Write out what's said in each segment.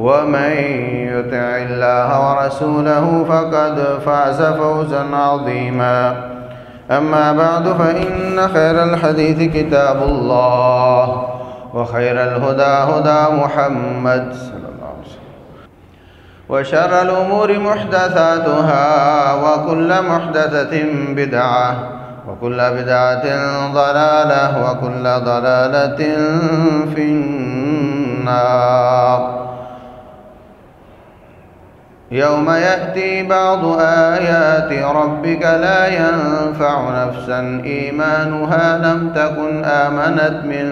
ومن يطع الله ورسوله فقد فاز فوزا عظيما. أما بعد، فإن خير الحديث كتاب الله وخير الهدى هدى محمد صلى الله عليه وسلم. وشر الأمور محدثاتها وكل محدثة بدعة وكل بدعة ضلالة وكل ضلالة في النار. يوم يأتي بعض آيات ربك لا ينفع نفسا. إيمانها لم تكن آمنت من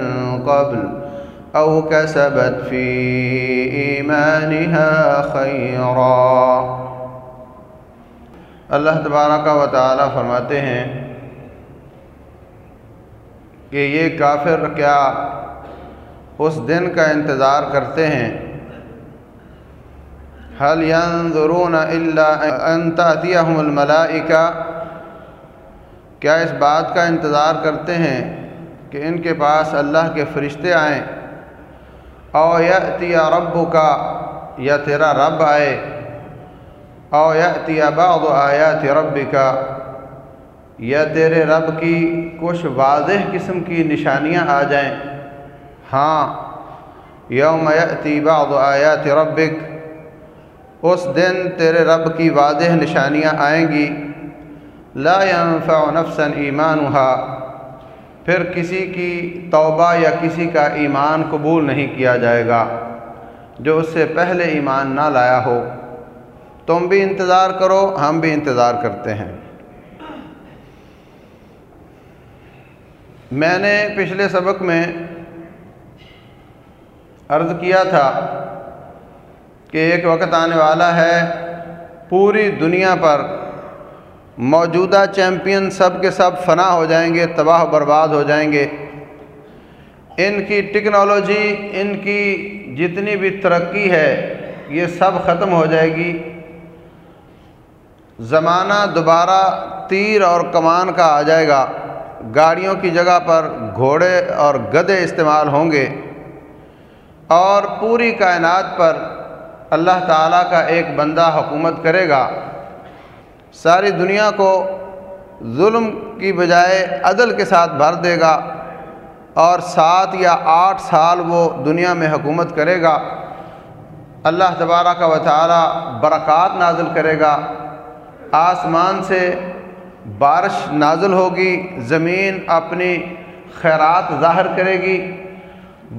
قبل أو كسبت في إيمانها خيرا. اللہ تبارک و تعالی فرماتے ہیں کہ یہ کافر کیا اس دن کا انتظار کرتے ہیں حل ينظرون الا ان تاتيهم الملائکہ کیا اس بات کا انتظار کرتے ہیں کہ ان کے پاس اللہ کے فرشتے آئیں؟ او یاتی ربک یا تیرا رب آئے؟ او یاتی بعض آیات ربک؟ یا تیرے رب کی کچھ واضح قسم کی نشانیاں آ جائیں؟ ہاں یوم یاتی بعض آیات ربک۔ اس دن تیرے رب کی واضح نشانیاں آئیں گی۔ لا ينفع نفسا ایمانها۔ پھر کسی کی توبہ یا کسی کا ایمان قبول نہیں کیا جائے گا جو اس سے پہلے ایمان نہ لایا ہو۔ تم بھی انتظار کرو، ہم بھی انتظار کرتے ہیں۔ میں نے پچھلے سبق میں عرض کیا تھا کہ ایک وقت آنے والا ہے، پوری دنیا پر موجودہ چیمپئن سب کے سب فنا ہو جائیں گے، تباہ و برباد ہو جائیں گے۔ ان کی ٹیکنالوجی، ان کی جتنی بھی ترقی ہے، یہ سب ختم ہو جائے گی۔ زمانہ دوبارہ تیر اور کمان کا آ جائے گا۔ گاڑیوں کی جگہ پر گھوڑے اور گدے استعمال ہوں گے۔ اور پوری کائنات پر اللہ تعالیٰ کا ایک بندہ حکومت کرے گا، ساری دنیا کو ظلم کی بجائے عدل کے ساتھ بھر دے گا اور سات یا آٹھ سال وہ دنیا میں حکومت کرے گا۔ اللہ تبارہ کا وطالعہ برکات نازل کرے گا۔ آسمان سے بارش نازل ہوگی، زمین اپنی خیرات ظاہر کرے گی۔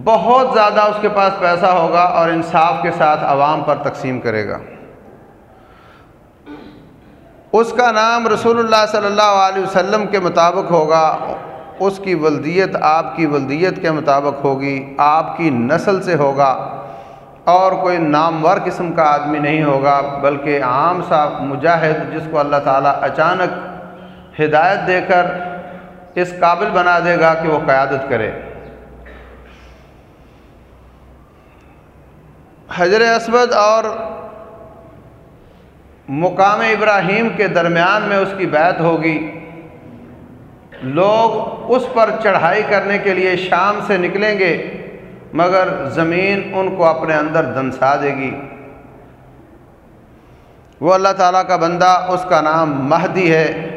بہت زیادہ اس کے پاس پیسہ ہوگا اور انصاف کے ساتھ عوام پر تقسیم کرے گا۔ اس کا نام رسول اللہ صلی اللہ علیہ وسلم کے مطابق ہوگا، اس کی ولدیت آپ کی ولدیت کے مطابق ہوگی، آپ کی نسل سے ہوگا۔ اور کوئی نامور قسم کا آدمی نہیں ہوگا، بلکہ عام سا مجاہد جس کو اللہ تعالیٰ اچانک ہدایت دے کر اس قابل بنا دے گا کہ وہ قیادت کرے۔ حجر اسود اور مقام ابراہیم کے درمیان میں اس کی بیعت ہوگی۔ لوگ اس پر چڑھائی کرنے کے لیے شام سے نکلیں گے، مگر زمین ان کو اپنے اندر دنسا دے گی۔ وہ اللہ تعالیٰ کا بندہ، اس کا نام مہدی ہے۔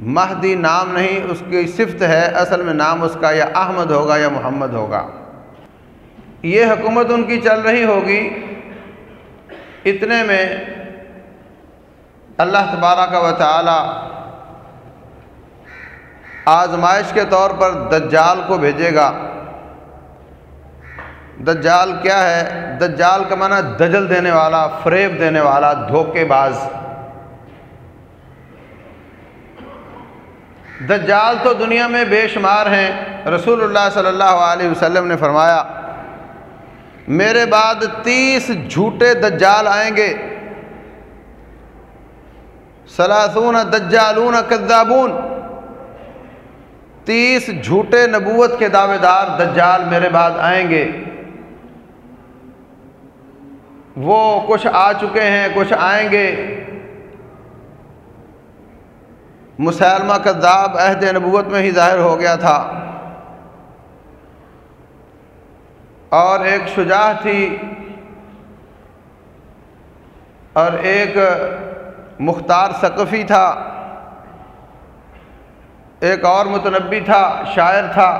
مہدی نام نہیں، اس کی صفت ہے، اصل میں نام اس کا یا احمد ہوگا یا محمد ہوگا۔ یہ حکومت ان کی چل رہی ہوگی، اتنے میں اللہ تبارہ کا و تعالی آزمائش کے طور پر دجال کو بھیجے گا۔ دجال کیا ہے؟ دجال کا معنی دجل دینے والا، فریب دینے والا، دھوکے باز۔ دجال تو دنیا میں بے شمار ہیں۔ رسول اللہ صلی اللہ علیہ وسلم نے فرمایا میرے بعد تیس جھوٹے دجال آئیں گے۔ سلاسون دجالون کذابون۔ تیس جھوٹے نبوت کے دعوے دار دجال میرے بعد آئیں گے۔ وہ کچھ آ چکے ہیں، کچھ آئیں گے۔ مسلمہ کذاب عہد نبوت میں ہی ظاہر ہو گیا تھا۔ اور ایک شجاع تھی اور ایک مختار ثقفی تھا، ایک اور متنبی تھا، شاعر تھا۔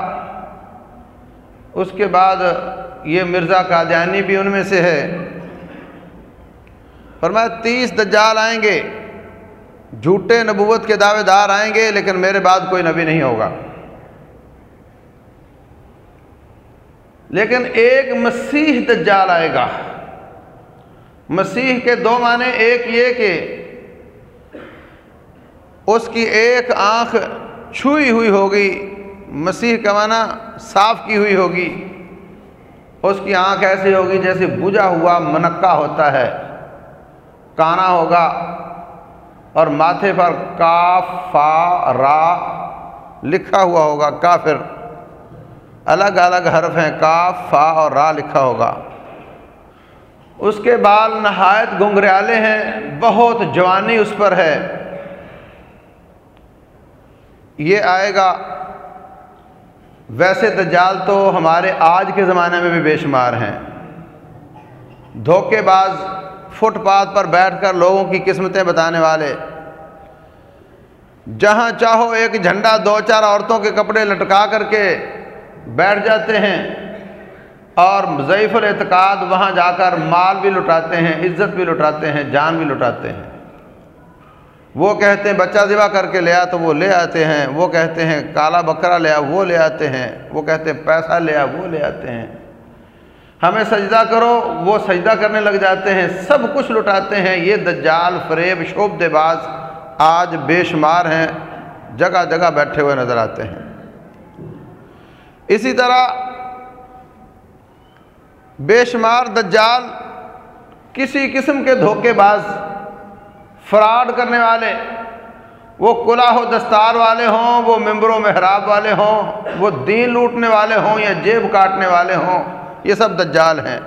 اس کے بعد یہ مرزا قادیانی بھی ان میں سے ہے۔ فرمایا، تیس دجال آئیں گے، جھوٹے نبوت کے دعوے دار آئیں گے، لیکن میرے بعد کوئی نبی نہیں ہوگا۔ لیکن ایک مسیح دجال آئے گا۔ مسیح کے دو معنی، ایک یہ کہ اس کی ایک آنکھ چھوئی ہوئی ہوگی، مسیح کا معنی صاف کی ہوئی ہوگی۔ اس کی آنکھ ایسی ہوگی جیسے بجھا ہوا منقع ہوتا ہے، کانا ہوگا۔ اور ماتھے پر کاف فا، را لکھا ہوا ہوگا، کافر۔ الگ الگ حرف ہیں، کاف، فا اور را لکھا ہوگا۔ اس کے بال نہایت گنگریالے ہیں، بہت جوانی اس پر ہے۔ یہ آئے گا، ویسے دجال تو ہمارے آج کے زمانے میں بھی بے شمار ہیں۔ دھوکے باز، فٹ پاتھ پر بیٹھ کر لوگوں کی قسمتیں بتانے والے۔ جہاں چاہو ایک جھنڈا، دو چار عورتوں کے کپڑے لٹکا کر کے بیٹھ جاتے ہیں اور ضعیف الاعتقاد وہاں جا کر مال بھی لٹاتے ہیں، عزت بھی لٹاتے ہیں، جان بھی لٹاتے ہیں۔ وہ کہتے ہیں، بچہ ذبح کر کے لے آ، تو وہ لے آتے ہیں۔ وہ کہتے ہیں، کالا بکرا لے آ، وہ لے آتے ہیں۔ وہ کہتے ہیں، پیسہ لے آ، وہ لے آتے ہیں۔ ہمیں سجدہ کرو، وہ سجدہ کرنے لگ جاتے ہیں۔ سب کچھ لٹاتے ہیں۔ یہ دجال، فریب شوب دے باز آج بے شمار ہیں۔ جگہ جگہ بیٹھے ہوئے نظر آتے ہیں۔ اسی طرح بے شمار دجال کسی قسم کے دھوکے باز، فراڈ کرنے والے، وہ کلاہ و دستار والے ہوں، وہ ممبر و محراب والے ہوں، وہ دین لوٹنے والے ہوں یا جیب کاٹنے والے ہوں، یہ سب دجال ہیں۔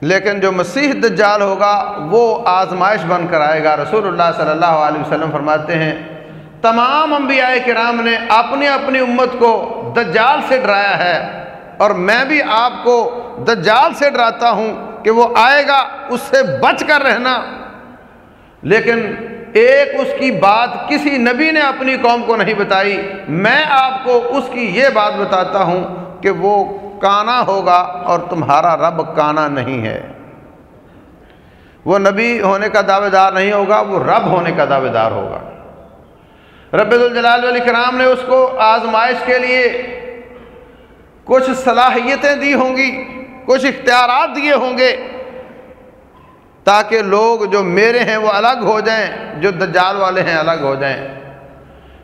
لیکن جو مسیح دجال ہوگا، وہ آزمائش بن کر آئے گا۔ رسول اللہ صلی اللہ علیہ وسلم فرماتے ہیں تمام انبیاء کرام نے اپنی اپنی امت کو دجال سے ڈرایا ہے اور میں بھی آپ کو دجال سے ڈراتا ہوں کہ وہ آئے گا، اس سے بچ کر رہنا۔ لیکن ایک اس کی بات کسی نبی نے اپنی قوم کو نہیں بتائی، میں آپ کو اس کی یہ بات بتاتا ہوں کہ وہ کانا ہوگا اور تمہارا رب کانا نہیں ہے۔ وہ نبی ہونے کا دعوے دار نہیں ہوگا، وہ رب ہونے کا دعوے دار ہوگا۔ رب الجلال علیہ کرام نے اس کو آزمائش کے لیے کچھ صلاحیتیں دی ہوں گی، کچھ اختیارات دیے ہوں گے تاکہ لوگ جو میرے ہیں وہ الگ ہو جائیں، جو دجال والے ہیں الگ ہو جائیں۔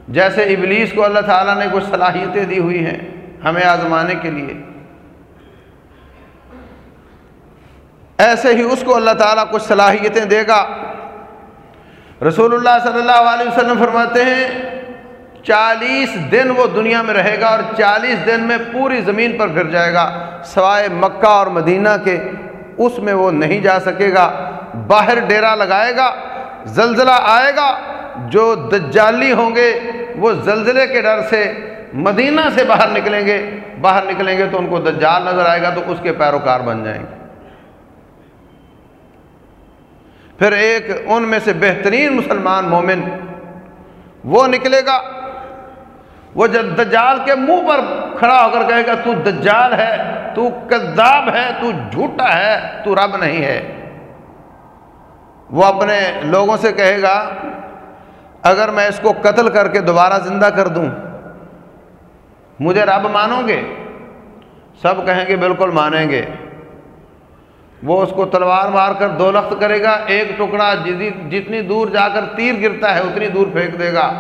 جیسے ابلیس کو اللہ تعالیٰ نے کچھ صلاحیتیں دی ہوئی ہیں ہمیں آزمانے کے لیے۔ ایسے ہی اس کو اللہ تعالیٰ کچھ صلاحیتیں دے گا۔ رسول اللہ صلی اللہ علیہ وسلم فرماتے ہیں، چالیس دن وہ دنیا میں رہے گا اور چالیس دن میں پوری زمین پر پھر جائے گا، سوائے مکہ اور مدینہ کے، اس میں وہ نہیں جا سکے گا، باہر ڈیرا لگائے گا، زلزلہ آئے گا، جو دجالی ہوں گے، وہ زلزلے کے ڈر سے مدینہ سے باہر نکلیں گے، باہر نکلیں گے تو ان کو دجال نظر آئے گا تو اس کے پیروکار بن جائیں گے۔ پھر ایک ان میں سے بہترین مسلمان مومن وہ نکلے گا۔ وہ دجال کے منہ پر کھڑا ہو کر کہے گا، تو دجال ہے، تو کذاب ہے، تو جھوٹا ہے، تو رب نہیں ہے۔ وہ اپنے لوگوں سے کہے گا، اگر میں اس کو قتل کر کے دوبارہ زندہ کر دوں، مجھے رب مانو گے، سب کہیں گے بالکل مانیں گے۔ وہ اس کو تلوار مار کر دو لخت کرے گا، ایک ٹکڑا جتنی دور جا کر تیر گرتا ہے اتنی دور پھینک دے گا،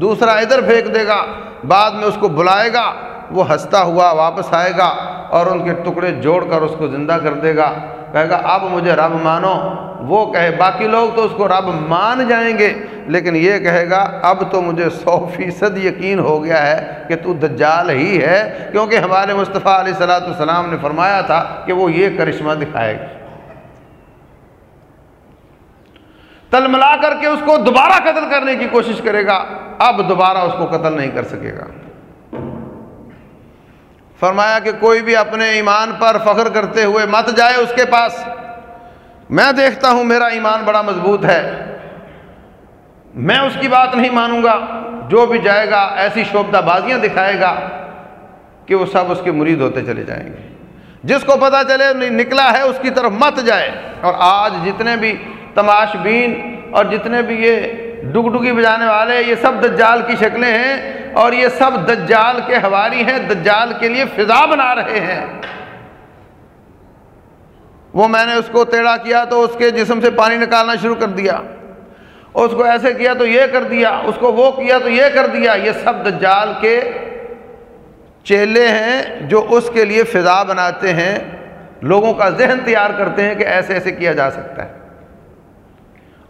دوسرا ادھر پھینک دے گا، بعد میں اس کو بلائے گا، وہ ہنستا ہوا واپس آئے گا اور ان کے ٹکڑے جوڑ کر اس کو زندہ کر دے گا۔ کہے گا، اب مجھے رب مانو۔ وہ کہے، باقی لوگ تو اس کو رب مان جائیں گے۔ لیکن یہ کہے گا، اب تو مجھے سو فیصد یقین ہو گیا ہے کہ تو دجال ہی ہے۔ کیونکہ ہمارے مصطفیٰ علیہ صلاۃ السلام نے فرمایا تھا کہ وہ یہ کرشمہ دکھائے گا تل ملا کر کے اس کو دوبارہ قتل کرنے کی کوشش کرے گا۔ اب دوبارہ اس کو قتل نہیں کر سکے گا۔ فرمایا کہ کوئی بھی اپنے ایمان پر فخر کرتے ہوئے مت جائے اس کے پاس۔ میں دیکھتا ہوں میرا ایمان بڑا مضبوط ہے۔ میں اس کی بات نہیں مانوں گا۔ جو بھی جائے گا، ایسی شوبدہ بازیاں دکھائے گا کہ وہ سب اس کے مرید ہوتے چلے جائیں گے۔ جس کو پتہ چلے، نکلا ہے، اس کی طرف مت جائے۔ اور آج جتنے بھی تماش بین اور جتنے بھی یہ ڈگ ڈگی بجانے والے، یہ سب دجال کی شکلیں ہیں۔ اور یہ سب دجال کے ہواری ہیں، دجال کے لیے فضا بنا رہے ہیں۔ وہ میں نے اس کو ٹیڑھا کیا تو اس کے جسم سے پانی نکالنا شروع کر دیا۔ اس کو ایسے کیا تو یہ کر دیا، اس کو وہ کیا تو یہ کر دیا۔ یہ سب دجال کے چیلے ہیں جو اس کے لیے فضا بناتے ہیں۔ لوگوں کا ذہن تیار کرتے ہیں کہ ایسے ایسے کیا جا سکتا ہے۔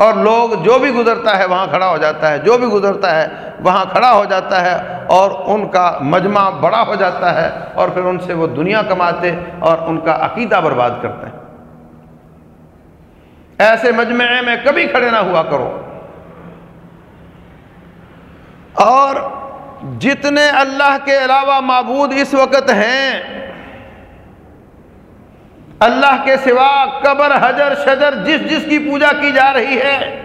اور لوگ جو بھی گزرتا ہے وہاں کھڑا ہو جاتا ہے، جو بھی گزرتا ہے وہاں کھڑا ہو جاتا ہے اور ان کا مجمع بڑا ہو جاتا ہے اور پھر ان سے وہ دنیا کماتے اور ان کا عقیدہ برباد کرتے ہیں۔ ایسے مجمعے میں کبھی کھڑے نہ ہوا کرو۔ اور جتنے اللہ کے علاوہ معبود اس وقت ہیں اللہ کے سوا قبر، حجر، شجر، جس جس کی پوجا کی جا رہی ہے،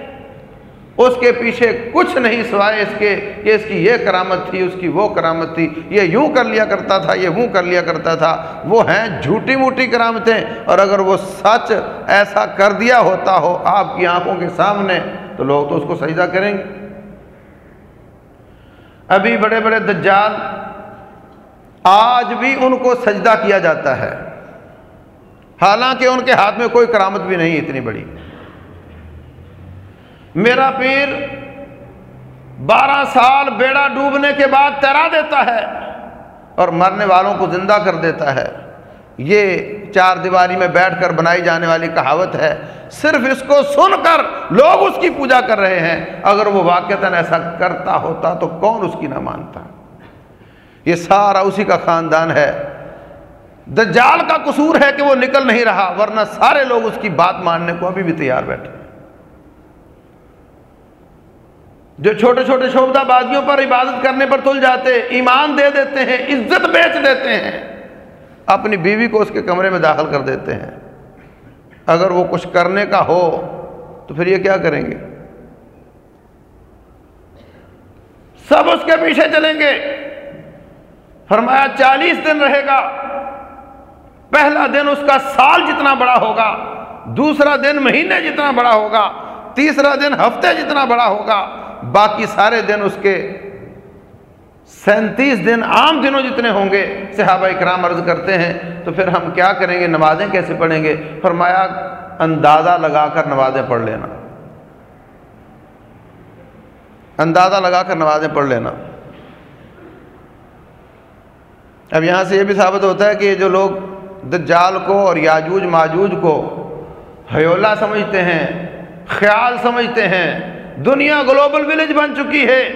اس کے پیچھے کچھ نہیں سوائے اس کے کہ اس کی یہ کرامت تھی، اس کی وہ کرامت تھی۔ یہ یوں کر لیا کرتا تھا، یہ یوں کر لیا کرتا تھا۔ وہ ہیں جھوٹی موٹی کرامتیں۔ اور اگر وہ سچ ایسا کر دیا ہوتا ہو آپ کی آنکھوں کے سامنے، تو لوگ تو اس کو سجدہ کریں گے۔ ابھی بڑے بڑے دجال آج بھی ان کو سجدہ کیا جاتا ہے۔ حالانکہ ان کے ہاتھ میں کوئی کرامت بھی نہیں اتنی بڑی۔ میرا پیر بارہ سال بیڑا ڈوبنے کے بعد تیرا دیتا ہے اور مرنے والوں کو زندہ کر دیتا ہے۔ یہ چار دیواری میں بیٹھ کر بنائی جانے والی کہاوت ہے۔ صرف اس کو سن کر لوگ اس کی پوجا کر رہے ہیں۔ اگر وہ واقعتاً ایسا کرتا ہوتا تو کون اس کی نہ مانتا؟ یہ سارا اسی کا خاندان ہے۔ دجال کا قصور ہے کہ وہ نکل نہیں رہا، ورنہ سارے لوگ اس کی بات ماننے کو ابھی بھی تیار بیٹھے۔ جو چھوٹے چھوٹے شوبدہ بازیوں پر عبادت کرنے پر تل جاتے، ایمان دے دیتے ہیں، عزت بیچ دیتے ہیں، اپنی بیوی کو اس کے کمرے میں داخل کر دیتے ہیں۔ اگر وہ کچھ کرنے کا ہو، تو پھر یہ کیا کریں گے؟ سب اس کے پیچھے چلیں گے۔ فرمایا، چالیس دن رہے گا۔ پہلا دن اس کا سال جتنا بڑا ہوگا، دوسرا دن مہینے جتنا بڑا ہوگا، تیسرا دن ہفتے جتنا بڑا ہوگا، باقی سارے دن اس کے سینتیس دن عام دنوں جتنے ہوں گے، صحابہ اکرام عرض کرتے ہیں، تو پھر ہم کیا کریں گے، نمازیں کیسے پڑھیں گے؟ فرمایا، اندازہ لگا کر نمازیں پڑھ لینا۔ اندازہ لگا کر نمازیں پڑھ لینا۔ اب یہاں سے یہ بھی ثابت ہوتا ہے کہ جو لوگ دجال کو اور یاجوج ماجوج کو حیولہ سمجھتے ہیں، خیال سمجھتے ہیں۔ دنیا گلوبل ولیج بن چکی ہے۔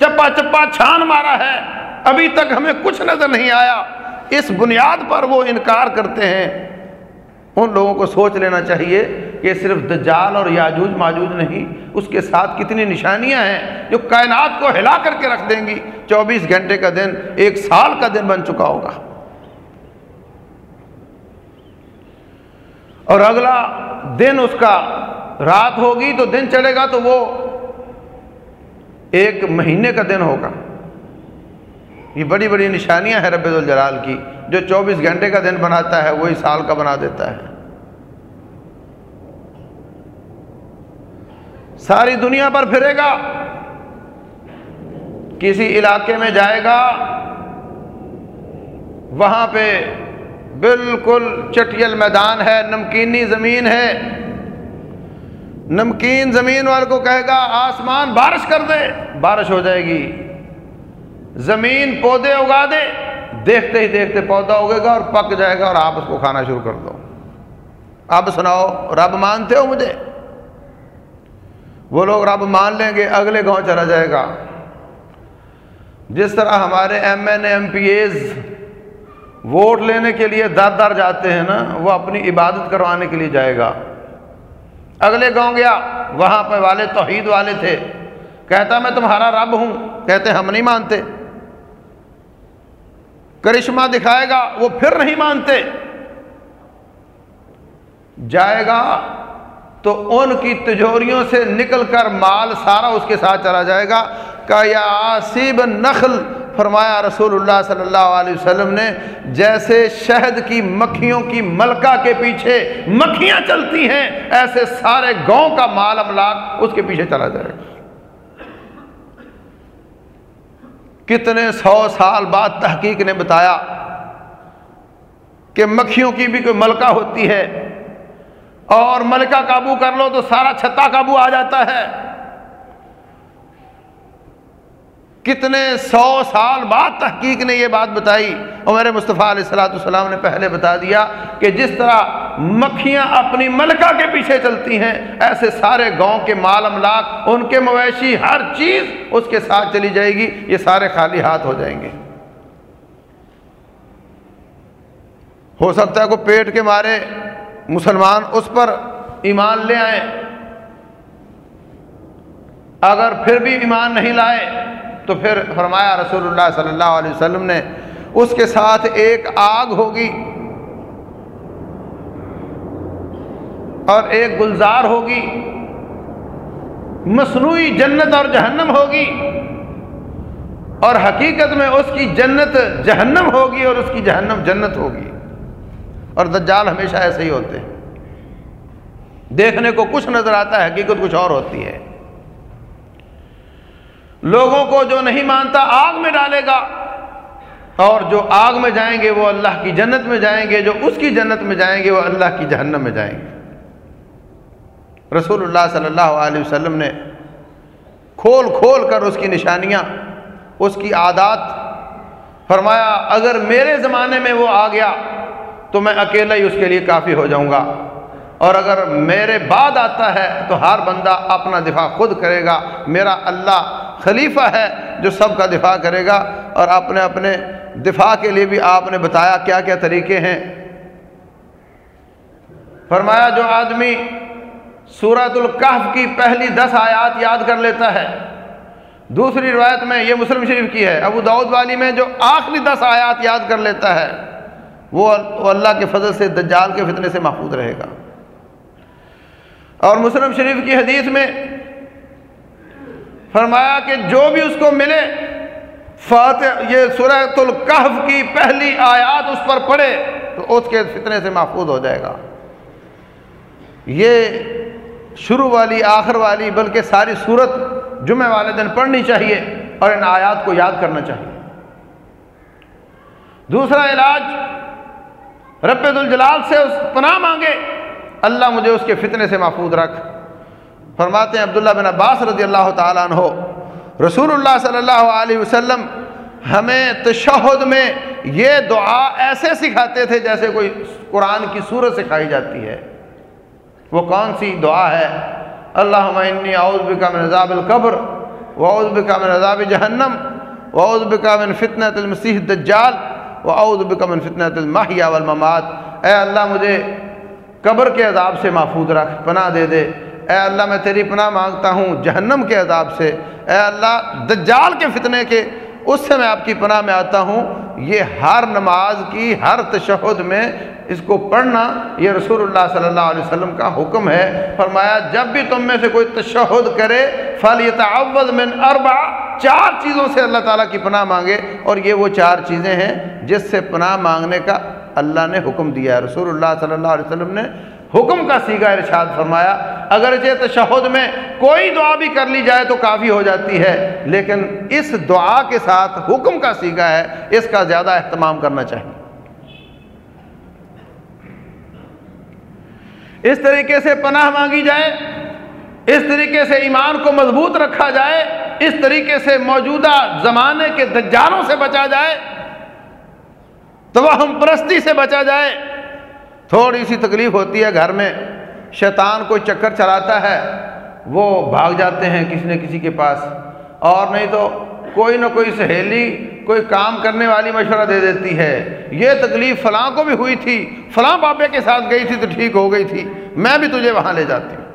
چپا چپا چھان مارا ہے۔ ابھی تک ہمیں کچھ نظر نہیں آیا۔ اس بنیاد پر وہ انکار کرتے ہیں۔ ان لوگوں کو سوچ لینا چاہیے کہ صرف دجال اور یاجوج ماجوج نہیں، اس کے ساتھ کتنی نشانیاں ہیں جو کائنات کو ہلا کر کے رکھ دیں گی۔ چوبیس گھنٹے کا دن ایک سال کا دن بن چکا ہوگا۔ اور اگلا دن اس کا رات ہوگی تو دن چڑھے گا تو وہ ایک مہینے کا دن ہوگا۔ یہ بڑی بڑی نشانیاں ہیں رب الجلال کی، جو چوبیس گھنٹے کا دن بناتا ہے، وہی سال کا بنا دیتا ہے۔ ساری دنیا پر پھرے گا، کسی علاقے میں جائے گا، وہاں پہ بالکل چٹیل میدان ہے، نمکینی زمین ہے۔ نمکین زمین والے کو کہے گا، آسمان بارش کر دے، بارش ہو جائے گی۔ زمین پودے اگا دے، دیکھتے ہی دیکھتے پودا اگے گا اور پک جائے گا اور آپ اس کو کھانا شروع کر دو۔ اب سناؤ، رب مانتے ہو مجھے؟ وہ لوگ رب مان لیں گے، اگلے گاؤں چلا جائے گا۔ جس طرح ہمارے ایم این ایم پی ایز ووٹ لینے کے لیے در در جاتے ہیں نا، وہ اپنی عبادت کروانے کے لیے جائے گا۔ اگلے گاؤں گیا، وہاں پہ والے توحید والے تھے۔ کہتا، میں تمہارا رب ہوں۔ کہتے، ہم نہیں مانتے۔ کرشمہ دکھائے گا، وہ پھر نہیں مانتے۔ جائے گا تو ان کی تجوریوں سے نکل کر مال سارا اس کے ساتھ چلا جائے گا۔ کہ یا آصیب نخل فرمایا رسول اللہ صلی اللہ علیہ وسلم نے، جیسے شہد کی مکھیوں کی ملکہ کے پیچھے مکھیاں چلتی ہیں، ایسے سارے گاؤں کا مال املاک اس کے پیچھے چلا جائے۔ گا کتنے سو سال بعد تحقیق نے بتایا کہ مکھیوں کی بھی کوئی ملکہ ہوتی ہے اور ملکہ قابو کر لو تو سارا چھتا قابو آ جاتا ہے۔ کتنے سو سال بعد تحقیق نے یہ بات بتائی اور میرے مصطفیٰ علیہ السلاۃ السلام نے پہلے بتا دیا کہ جس طرح مکھیاں اپنی ملکہ کے پیچھے چلتی ہیں، ایسے سارے گاؤں کے مال املاک، ان کے مویشی، ہر چیز اس کے ساتھ چلی جائے گی، یہ سارے خالی ہاتھ ہو جائیں گے۔ ہو سکتا ہے کہ پیٹ کے مارے مسلمان اس پر ایمان لے آئیں، اگر پھر بھی ایمان نہیں لائے تو پھر فرمایا رسول اللہ صلی اللہ علیہ وسلم نے، اس کے ساتھ ایک آگ ہوگی اور ایک گلزار ہوگی، مصنوعی جنت اور جہنم ہوگی اور حقیقت میں اس کی جنت جہنم ہوگی اور اس کی جہنم جنت ہوگی۔ اور دجال ہمیشہ ایسے ہی ہوتے ہیں۔ دیکھنے کو کچھ نظر آتا ہے، حقیقت کچھ اور ہوتی ہے۔ لوگوں کو جو نہیں مانتا آگ میں ڈالے گا۔ اور جو آگ میں جائیں گے وہ اللہ کی جنت میں جائیں گے، جو اس کی جنت میں جائیں گے وہ اللہ کی جہنم میں جائیں گے۔ رسول اللہ صلی اللہ علیہ وسلم نے کھول کھول کر اس کی نشانیاں، اس کی عادات فرمایا، اگر میرے زمانے میں وہ آ گیا تو میں اکیلا ہی اس کے لیے کافی ہو جاؤں گا۔ اور اگر میرے بعد آتا ہے تو ہر بندہ اپنا دفاع خود کرے گا، میرا اللہ خلیفہ ہے جو سب کا دفاع کرے گا اور اپنے اپنے دفاع کے لیے بھی آپ نے بتایا کیا کیا طریقے ہیں۔ فرمایا جو آدمی سورت القحف کی پہلی دس آیات یاد کر لیتا ہے۔ دوسری روایت میں یہ مسلم شریف کی ہے۔ ابو داود والی میں جو آخری دس آیات یاد کر لیتا ہے، وہ اللہ کے فضل سے، دجال کے فتنے سے محفوظ رہے گا۔ اور مسلم شریف کی حدیث میں فرمایا کہ جو بھی اس کو ملے، فاتح، یہ سورت القحف کی پہلی آیات اس پر پڑھے تو اس کے فتنے سے محفوظ ہو جائے گا۔ یہ شروع والی، آخر والی، بلکہ ساری صورت جمعہ والے دن پڑھنی چاہیے اور ان آیات کو یاد کرنا چاہیے۔ دوسرا علاج، رب الجلال سے اس پناہ مانگے، اللہ مجھے اس کے فتنے سے محفوظ رکھ۔ فرماتے ہیں عبداللہ بن عباس رضی اللہ تعالیٰ عنہ رسول اللہ صلی اللہ علیہ وسلم ہمیں تشہد میں یہ دعا ایسے سکھاتے تھے جیسے کوئی قرآن کی صورت سکھائی جاتی ہے۔ وہ کون سی دعا ہے؟ اللہ انی اعوذ بکا من عذاب القبر واعوذ بکا من عذاب جہنم واعوذ بکا من فتنة المسیح الدجال واعوذ بکا من فتنة المحیا والممات۔ اے اللہ، مجھے قبر کے عذاب سے محفوظ رکھ، پناہ دے دے۔ اے اللہ میں تیری پناہ مانگتا ہوں جہنم کے عذاب سے۔ اے اللہ، دجال کے فتنے کے، اس سے میں آپ کی پناہ میں آتا ہوں۔ یہ ہر نماز کی، ہر تشہد میں اس کو پڑھنا یہ رسول اللہ صلی اللہ علیہ وسلم کا حکم ہے۔ فرمایا، جب بھی تم میں سے کوئی تشہد کرے فلیتعوذ من اربع چار چیزوں سے اللہ تعالیٰ کی پناہ مانگے۔ اور یہ وہ چار چیزیں ہیں جس سے پناہ مانگنے کا اللہ نے حکم دیا۔ ہے رسول اللہ صلی اللہ علیہ وسلم نے حکم کا سیگا ارشاد فرمایا، اگرچہ تشہد میں کوئی دعا بھی کر لی جائے تو کافی ہو جاتی ہے، لیکن اس دعا کے ساتھ حکم کا سیگا ہے، اس کا زیادہ اہتمام کرنا چاہیے۔ اس طریقے سے پناہ مانگی جائے، اس طریقے سے ایمان کو مضبوط رکھا جائے، اس طریقے سے موجودہ زمانے کے دجالوں سے بچا جائے تو وہ ہم پرستی سے بچا جائے تھوڑی سی تکلیف ہوتی ہے گھر میں، شیطان کوئی چکر چلاتا ہے، وہ بھاگ جاتے ہیں کسی نہ کسی کے پاس۔ اور نہیں تو کوئی نہ کوئی سہیلی کوئی کام کرنے والی مشورہ دے دیتی ہے۔ یہ تکلیف فلاں کو بھی ہوئی تھی، فلاں بابے کے ساتھ گئی تھی تو ٹھیک ہو گئی تھی، میں بھی تجھے وہاں لے جاتی ہوں۔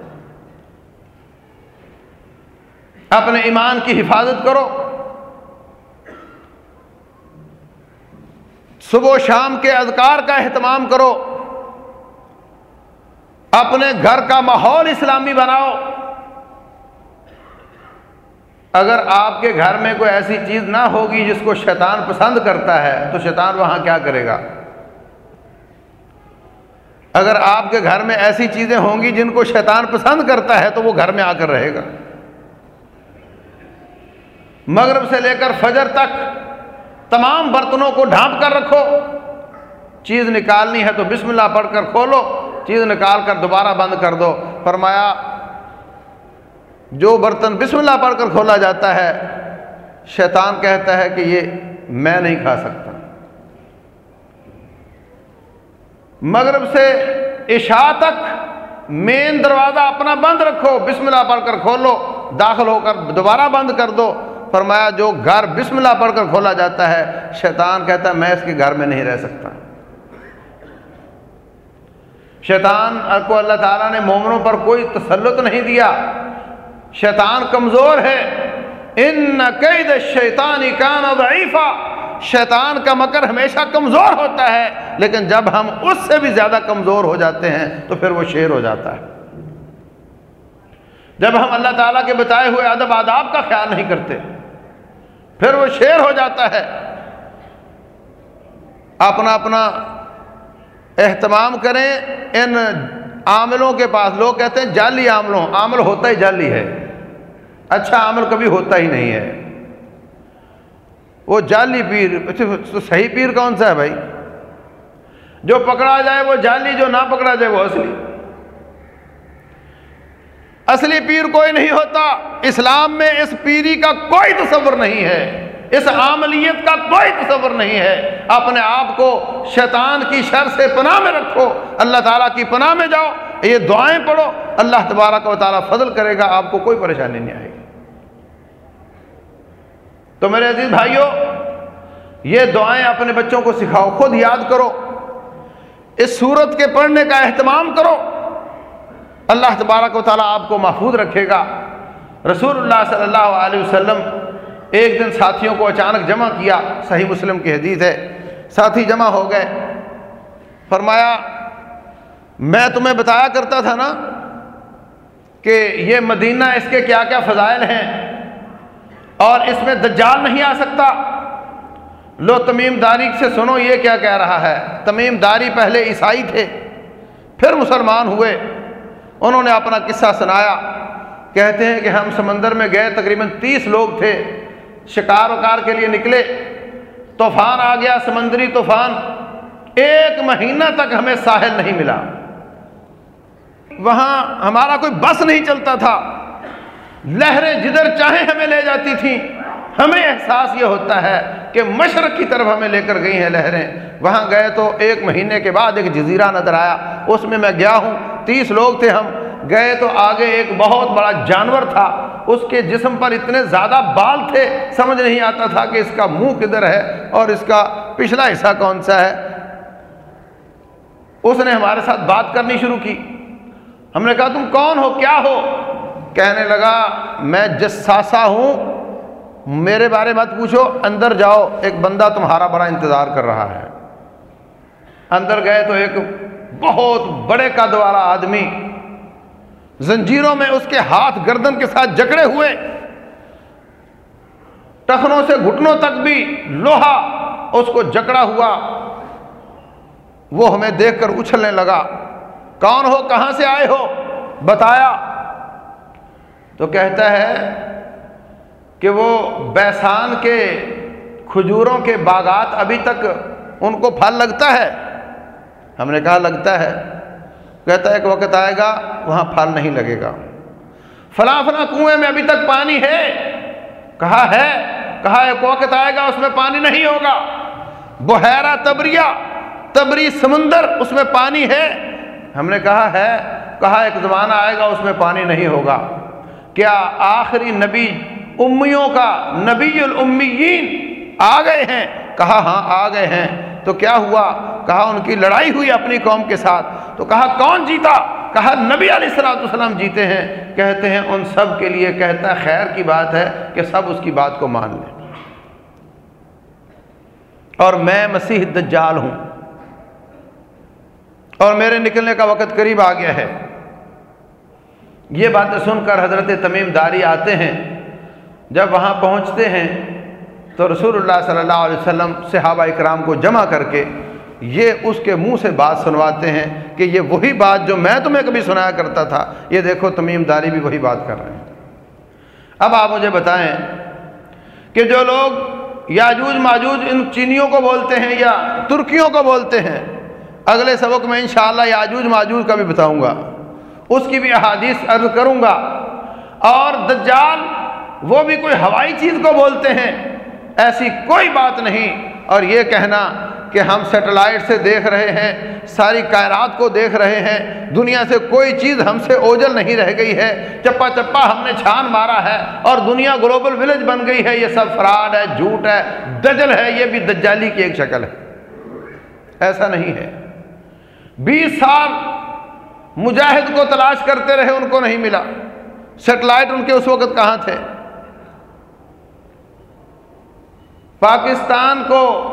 اپنے ایمان کی حفاظت کرو۔ صبح و شام کے اذکار کا اہتمام کرو۔ اپنے گھر کا ماحول اسلامی بناؤ۔ اگر آپ کے گھر میں کوئی ایسی چیز نہ ہوگی جس کو شیطان پسند کرتا ہے، تو شیطان وہاں کیا کرے گا؟ اگر آپ کے گھر میں ایسی چیزیں ہوں گی جن کو شیطان پسند کرتا ہے، تو وہ گھر میں آ کر رہے گا۔ مغرب سے لے کر فجر تک تمام برتنوں کو ڈھانپ کر رکھو۔ چیز نکالنی ہے تو بسم اللہ پڑھ کر کھولو۔ چیز نکال کر دوبارہ بند کر دو۔ فرمایا، جو برتن بسم اللہ پڑھ کر کھولا جاتا ہے، شیطان کہتا ہے کہ یہ میں نہیں کھا سکتا۔ مغرب سے عشاء تک مین دروازہ اپنا بند رکھو، بسم اللہ پڑھ کر کھولو، داخل ہو کر دوبارہ بند کر دو۔ فرمایا، جو گھر بسم اللہ پڑھ کر کھولا جاتا ہے، شیطان کہتا ہے، میں اس کے گھر میں نہیں رہ سکتا۔ شیطان کو اللہ تعالیٰ نے مومنوں پر کوئی تسلط نہیں دیا۔ شیطان کمزور ہے۔ ان قید شیطانی کان ضعیفہ شیطان کا مکر ہمیشہ کمزور ہوتا ہے، لیکن جب ہم اس سے بھی زیادہ کمزور ہو جاتے ہیں، تو پھر وہ شیر ہو جاتا ہے۔ جب ہم اللہ تعالیٰ کے بتائے ہوئے ادب آداب کا خیال نہیں کرتے، پھر وہ شیر ہو جاتا ہے۔ اپنا اپنا اہتمام کریں ان عاملوں کے پاس۔ لوگ کہتے ہیں جعلی عاملوں، عامل ہوتا ہی جعلی ہے۔ اچھا عامل کبھی ہوتا ہی نہیں ہے۔ وہ جعلی پیر اچھا، تو صحیح پیر کون سا ہے بھائی؟ جو پکڑا جائے وہ جعلی، جو نہ پکڑا جائے وہ اصلی۔ اصلی پیر کوئی نہیں ہوتا۔ اسلام میں اس پیری کا کوئی تصور نہیں ہے۔ اس عاملیت کا کوئی تصور نہیں ہے۔ اپنے آپ کو شیطان کی شر سے پناہ میں رکھو۔ اللہ تعالیٰ کی پناہ میں جاؤ۔ یہ دعائیں پڑھو۔ اللہ تبارک و تعالیٰ فضل کرے گا، آپ کو کوئی پریشانی نہیں آئے گی۔ تو میرے عزیز بھائیوں یہ دعائیں اپنے بچوں کو سکھاؤ۔ خود یاد کرو۔ اس صورت کے پڑھنے کا اہتمام کرو۔ اللہ تبارک و تعالیٰ آپ کو محفوظ رکھے گا۔ رسول اللہ صلی اللہ علیہ وسلم ایک دن ساتھیوں کو اچانک جمع کیا۔ صحیح مسلم کی حدیث ہے۔ ساتھی جمع ہو گئے۔ فرمایا، میں تمہیں بتایا کرتا تھا نا کہ یہ مدینہ اس کے کیا کیا فضائل ہیں اور اس میں دجال نہیں آ سکتا۔ لو، تمیم داری سے سنو یہ کیا کہہ رہا ہے۔ تمیم داری پہلے عیسائی تھے، پھر مسلمان ہوئے۔ انہوں نے اپنا قصہ سنایا۔ کہتے ہیں کہ ہم سمندر میں گئے، تقریباً تیس لوگ تھے، شکار وکار کے لیے نکلے۔ طوفان آ گیا، سمندری طوفان۔ ایک مہینہ تک ہمیں ساحل نہیں ملا۔ وہاں ہمارا کوئی بس نہیں چلتا تھا۔ لہریں جدھر چاہیں ہمیں لے جاتی تھیں۔ ہمیں احساس یہ ہوتا ہے کہ مشرق کی طرف ہمیں لے کر گئی ہیں لہریں۔ وہاں گئے تو ایک مہینے کے بعد ایک جزیرہ نظر آیا۔ اس میں میں گیا ہوں۔ تیس لوگ تھے ہم۔ گئے تو آگے ایک بہت بڑا جانور تھا۔ اس کے جسم پر اتنے زیادہ بال تھے، سمجھ نہیں آتا تھا کہ اس کا منہ کدھر ہے اور اس کا پچھلا حصہ کون سا ہے۔ اس نے ہمارے ساتھ بات کرنی شروع کی۔ ہم نے کہا، تم کون ہو؟ کیا ہو؟ کہنے لگا، میں جساسا ہوں۔ میرے بارے مت پوچھو، اندر جاؤ، ایک بندہ تمہارا بڑا انتظار کر رہا ہے۔ اندر گئے تو ایک بہت بڑے قد والا آدمی زنجیروں میں اس کے ہاتھ گردن کے ساتھ جکڑے ہوئے، ٹخنوں سے گھٹنوں تک بھی لوہا اس کو جکڑا ہوا، وہ ہمیں دیکھ کر اچھلنے لگا۔ کون ہو؟ کہاں سے آئے ہو؟ بتایا۔ تو کہتا ہے کہ وہ بیسان کے کھجوروں کے باغات ابھی تک ان کو پھل لگتا ہے۔ ہم نے کہا، لگتا ہے۔ کہتا ہے ایک وقت آئے گا، وہاں پھل نہیں لگے گا۔ فلاں فلاں کنویں میں ابھی تک پانی ہے۔ کہا ہے، کہا ایک وقت آئے گا، اس میں پانی نہیں ہوگا۔ بحیرہ تبریا تبری سمندر، اس میں پانی ہے۔ ہم نے کہا ہے، کہا ایک زمانہ آئے گا، اس میں پانی نہیں ہوگا۔ کیا آخری نبی امیوں کا نبی الامیین آ گئے ہیں؟ کہا ہاں آ گئے ہیں۔ تو کیا ہوا؟ کہا ان کی لڑائی ہوئی اپنی قوم کے ساتھ۔ تو کہا، کون جیتا؟ کہا، نبی علیہ السلاۃ والسلام جیتے ہیں. کہتے ہیں، ان سب کے لیے کہتا ہے خیر کی بات ہے کہ سب اس کی بات کو مان لیں. اور میں مسیح دجال ہوں۔ اور میرے نکلنے کا وقت قریب آ گیا ہے۔ یہ باتیں سن کر حضرت تمیم داری آتے ہیں۔ جب وہاں پہنچتے ہیں تو رسول اللہ صلی اللہ علیہ وسلم صحابہ اکرام کو جمع کر کے یہ اس کے منہ سے بات سنواتے ہیں کہ یہ وہی بات جو میں تمہیں کبھی سنایا کرتا تھا، یہ دیکھو تمیم داری بھی وہی بات کر رہے ہیں۔ اب آپ مجھے بتائیں کہ جو لوگ یاجوج ماجوج ان چینیوں کو بولتے ہیں یا ترکیوں کو بولتے ہیں، اگلے سبق میں انشاءاللہ یاجوج ماجوج کا بھی بتاؤں گا۔ اس کی بھی احادیث عرض کروں گا۔ اور دجال وہ بھی کوئی ہوائی چیز کو بولتے ہیں، ایسی کوئی بات نہیں۔ اور یہ کہنا کہ ہم سیٹلائٹ سے دیکھ رہے ہیں، ساری کائرات کو دیکھ رہے ہیں، دنیا سے کوئی چیز ہم سے اوجل نہیں رہ گئی ہے۔ چپا چپا ہم نے چھان مارا ہے اور دنیا گلوبل ولیج بن گئی ہے۔ یہ سب فراڈ ہے، جھوٹ ہے، دجل ہے، یہ بھی دجالی کی ایک شکل ہے۔ ایسا نہیں ہے۔ بیس سال مجاہد کو تلاش کرتے رہے، ان کو نہیں ملا۔ سیٹلائٹ ان کے اس وقت کہاں تھے؟ پاکستان کو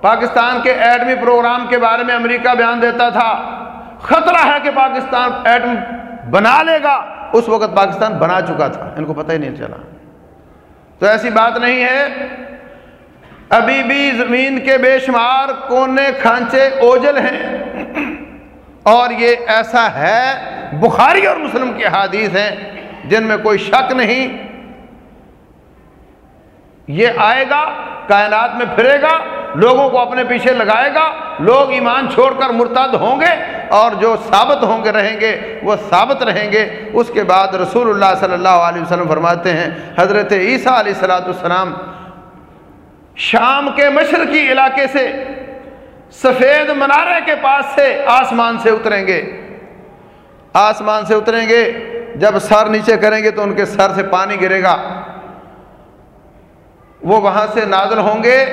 پاکستان کے ایٹمی پروگرام کے بارے میں امریکہ بیان دیتا تھا۔ خطرہ ہے کہ پاکستان ایٹم بنا لے گا۔ اس وقت پاکستان بنا چکا تھا۔ ان کو پتہ ہی نہیں چلا۔ تو ایسی بات نہیں ہے۔ ابھی بھی زمین کے بے شمار کونے کھانچے اوجل ہیں۔ اور یہ ایسا ہے، بخاری اور مسلم کی حادیث ہیں، جن میں کوئی شک نہیں۔ یہ آئے گا، کائنات میں پھرے گا۔ لوگوں کو اپنے پیچھے لگائے گا۔ لوگ ایمان چھوڑ کر مرتد ہوں گے اور جو ثابت ہوں گے رہیں گے، وہ ثابت رہیں گے۔ اس کے بعد رسول اللہ صلی اللہ علیہ وسلم فرماتے ہیں، حضرت عیسیٰ علیہ السلاۃ السلام شام کے مشرقی علاقے سے، سفید منارے کے پاس سے آسمان سے اتریں گے۔ آسمان سے اتریں گے۔ جب سر نیچے کریں گے تو ان کے سر سے پانی گرے گا۔ وہ وہاں سے نازل ہوں گے۔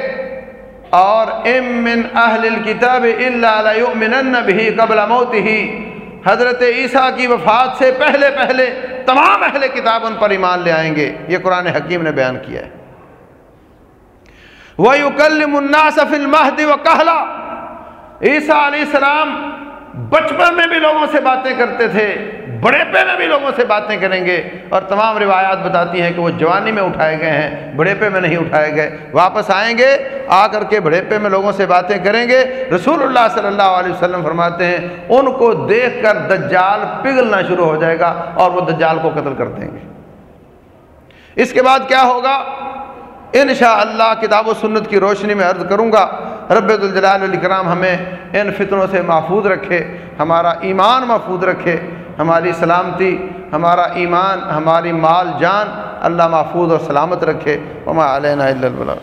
اور ام من اہل الکتاب الا یؤمنن به قبل موته حضرت عیسیٰ کی وفات سے پہلے پہلے تمام اہل کتاب ان پر ایمان لے آئیں گے۔ یہ قرآن حکیم نے بیان کیا ہے۔ وَيُكَلِّمُ النَّاسَ فِي الْمَهْدِ وَقَهْلَ عیسیٰ علیہ السلام بچپن میں بھی لوگوں سے باتیں کرتے تھے۔ بڑے پے میں بھی لوگوں سے باتیں کریں گے اور تمام روایات بتاتی ہیں کہ وہ جوانی میں اٹھائے گئے ہیں، بڑے پے میں نہیں اٹھائے گئے۔ واپس آئیں گے، آ کر کے بڑے پے میں لوگوں سے باتیں کریں گے۔ رسول اللہ صلی اللہ علیہ وسلم فرماتے ہیں، ان کو دیکھ کر دجال پگھلنا شروع ہو جائے گا اور وہ دجال کو قتل کر دیں گے۔ اس کے بعد کیا ہوگا؟ انشاءاللہ اللہ کتاب و سنت کی روشنی میں عرض کروں گا، رب الجلال الکرام ہمیں ان فطروں سے محفوظ رکھے، ہمارا ایمان محفوظ رکھے۔ ہماری سلامتی، ہمارا ایمان، ہماری مال جان اللہ محفوظ اور سلامت رکھے۔ وما علینا الا البلاغ۔